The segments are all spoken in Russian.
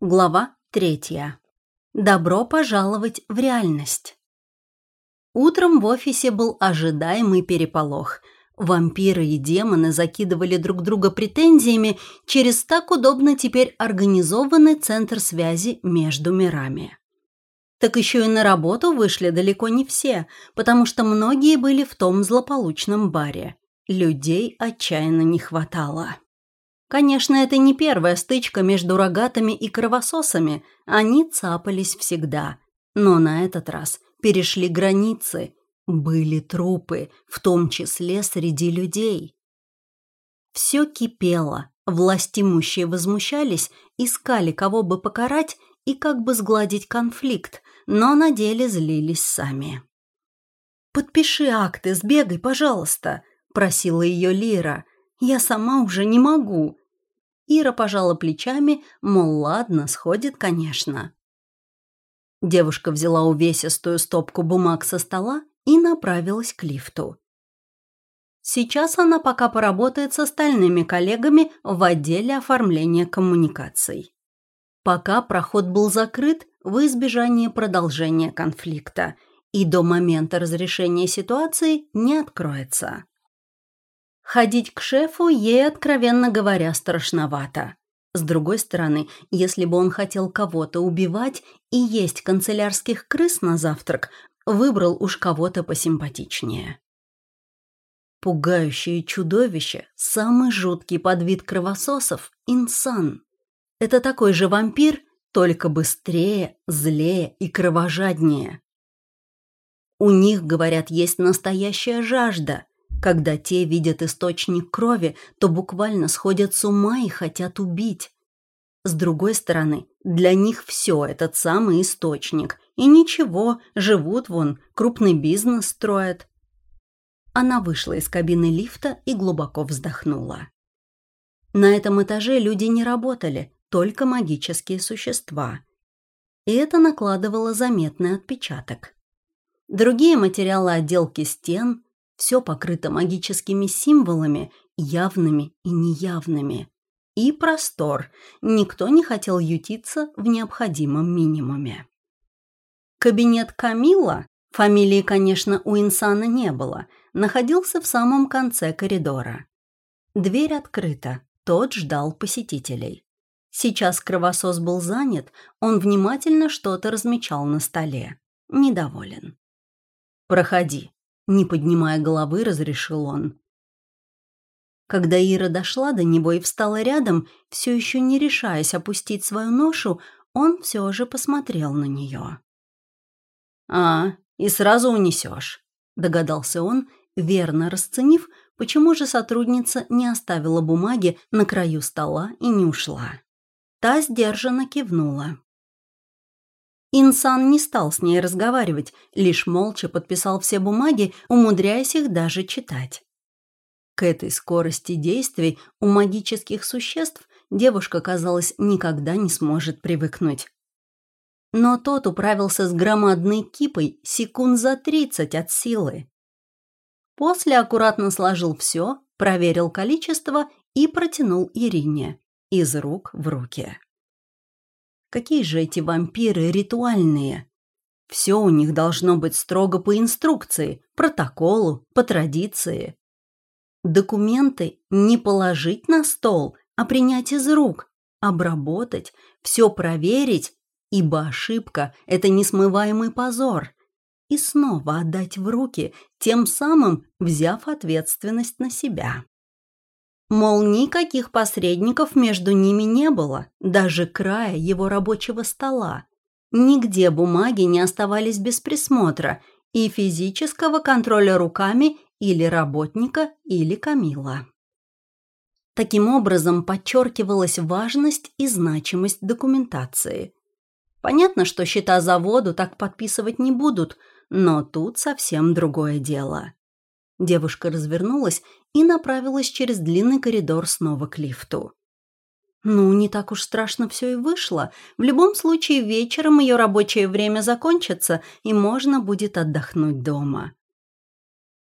Глава третья. Добро пожаловать в реальность. Утром в офисе был ожидаемый переполох. Вампиры и демоны закидывали друг друга претензиями через так удобно теперь организованный центр связи между мирами. Так еще и на работу вышли далеко не все, потому что многие были в том злополучном баре. Людей отчаянно не хватало. Конечно, это не первая стычка между рогатами и кровососами, они цапались всегда. Но на этот раз перешли границы. Были трупы, в том числе среди людей. Все кипело, властимущие возмущались, искали, кого бы покарать и как бы сгладить конфликт, но на деле злились сами. «Подпиши акты, сбегай, пожалуйста», — просила ее Лира. «Я сама уже не могу». Ира пожала плечами, мол, ладно, сходит, конечно. Девушка взяла увесистую стопку бумаг со стола и направилась к лифту. Сейчас она пока поработает с остальными коллегами в отделе оформления коммуникаций. Пока проход был закрыт в избежание продолжения конфликта и до момента разрешения ситуации не откроется. Ходить к шефу ей, откровенно говоря, страшновато. С другой стороны, если бы он хотел кого-то убивать и есть канцелярских крыс на завтрак, выбрал уж кого-то посимпатичнее. Пугающее чудовище, самый жуткий подвид кровососов – инсан. Это такой же вампир, только быстрее, злее и кровожаднее. У них, говорят, есть настоящая жажда, когда те видят источник крови, то буквально сходят с ума и хотят убить. С другой стороны, для них все этот самый источник. И ничего, живут вон, крупный бизнес строят. Она вышла из кабины лифта и глубоко вздохнула. На этом этаже люди не работали, только магические существа. И это накладывало заметный отпечаток. Другие материалы отделки стен, все покрыто магическими символами, явными и неявными. И простор. Никто не хотел ютиться в необходимом минимуме. Кабинет Камила, фамилии, конечно, у Инсана не было, находился в самом конце коридора. Дверь открыта, тот ждал посетителей. Сейчас кровосос был занят, он внимательно что-то размечал на столе. Недоволен. «Проходи», не поднимая головы, разрешил он. Когда Ира дошла до него и встала рядом, все еще не решаясь опустить свою ношу, он все же посмотрел на нее. «А, и сразу унесешь», — догадался он, верно расценив, почему же сотрудница не оставила бумаги на краю стола и не ушла. Та сдержанно кивнула. Инсан не стал с ней разговаривать, лишь молча подписал все бумаги, умудряясь их даже читать. К этой скорости действий у магических существ девушка, казалось, никогда не сможет привыкнуть. Но тот управился с громадной кипой секунд за тридцать от силы. После аккуратно сложил все, проверил количество и протянул Ирине из рук в руки. Какие же эти вампиры ритуальные? Все у них должно быть строго по инструкции, протоколу, по традиции. Документы не положить на стол, а принять из рук, обработать, все проверить, ибо ошибка – это несмываемый позор, и снова отдать в руки, тем самым взяв ответственность на себя. Мол, никаких посредников между ними не было, даже края его рабочего стола. Нигде бумаги не оставались без присмотра и физического контроля руками или работника, или Камила. Таким образом подчеркивалась важность и значимость документации. Понятно, что счета за воду так подписывать не будут, но тут совсем другое дело. Девушка развернулась и направилась через длинный коридор снова к лифту. Ну, не так уж страшно все и вышло. В любом случае, вечером ее рабочее время закончится, и можно будет отдохнуть дома.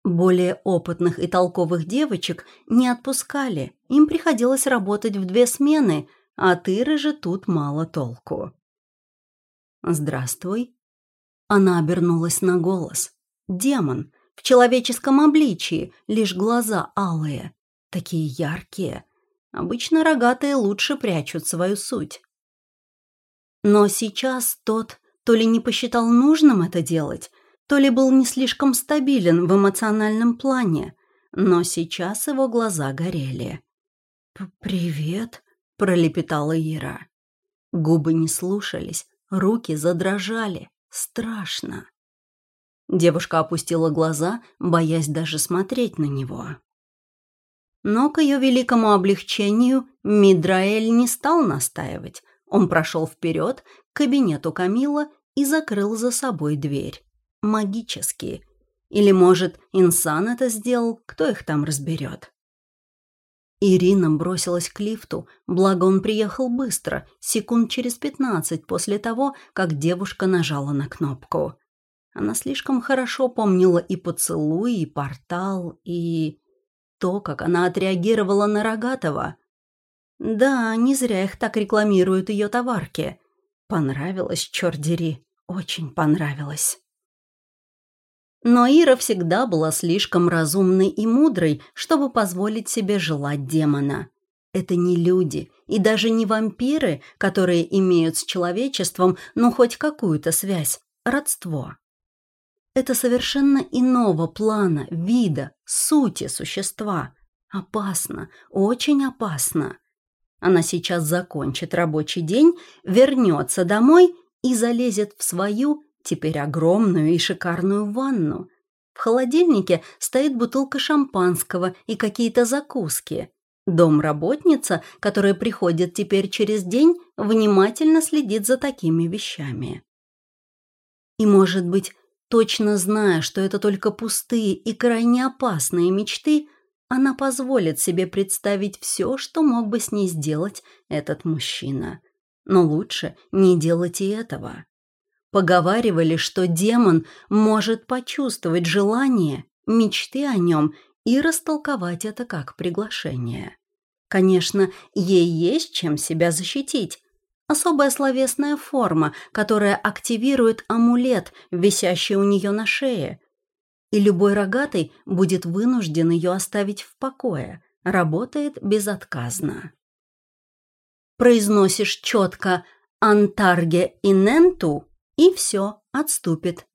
Более опытных и толковых девочек не отпускали. Им приходилось работать в две смены, От Иры же тут мало толку. «Здравствуй». Она обернулась на голос. «Демон, в человеческом обличии, лишь глаза алые, такие яркие. Обычно рогатые лучше прячут свою суть. Но сейчас тот то ли не посчитал нужным это делать, то ли был не слишком стабилен в эмоциональном плане, но сейчас его глаза горели. «Привет», — пролепетала Ира. Губы не слушались, руки задрожали. Страшно. Девушка опустила глаза, боясь даже смотреть на него. Но к ее великому облегчению Мидраэль не стал настаивать. Он прошел вперед к кабинету Камила и закрыл за собой дверь. Магически. Или, может, Инсан это сделал, кто их там разберет. Ирина бросилась к лифту, благо он приехал быстро, секунд через пятнадцать после того, как девушка нажала на кнопку. Она слишком хорошо помнила и поцелуй, и портал, и... То, как она отреагировала на Рогатова. Да, не зря их так рекламируют ее товарки. Понравилось, черт дери. Очень понравилось. Но Ира всегда была слишком разумной и мудрой, чтобы позволить себе желать демона. Это не люди и даже не вампиры, которые имеют с человечеством, ну, хоть какую-то связь, родство. Это совершенно иного плана, вида, сути существа. Опасно, очень опасно. Она сейчас закончит рабочий день, вернется домой и залезет в свою, теперь огромную и шикарную ванну. В холодильнике стоит бутылка шампанского и какие-то закуски. Домработница, которая приходит теперь через день, внимательно следит за такими вещами. И, может быть, точно зная, что это только пустые и крайне опасные мечты, она позволит себе представить все, что мог бы с ней сделать этот мужчина. Но лучше не делать и этого. Поговаривали, что демон может почувствовать желание, мечты о нем и растолковать это как приглашение. Конечно, ей есть чем себя защитить. Особая словесная форма, которая активирует амулет, висящий у нее на шее. И любой рогатый будет вынужден ее оставить в покое. Работает безотказно произносишь четко «антарге иненту» и все, отступит.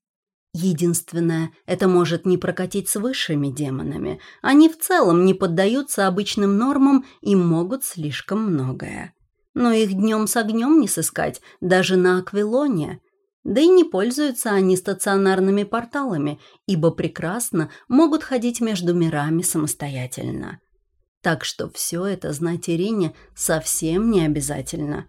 Единственное, это может не прокатить с высшими демонами. Они в целом не поддаются обычным нормам и могут слишком многое. Но их днем с огнем не сыскать, даже на Аквилоне. Да и не пользуются они стационарными порталами, ибо прекрасно могут ходить между мирами самостоятельно. Так что все это знать Ирине совсем не обязательно.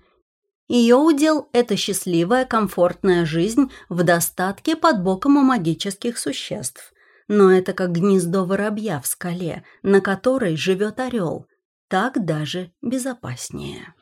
Ее удел – это счастливая, комфортная жизнь в достатке под боком у магических существ. Но это как гнездо воробья в скале, на которой живет орел. Так даже безопаснее.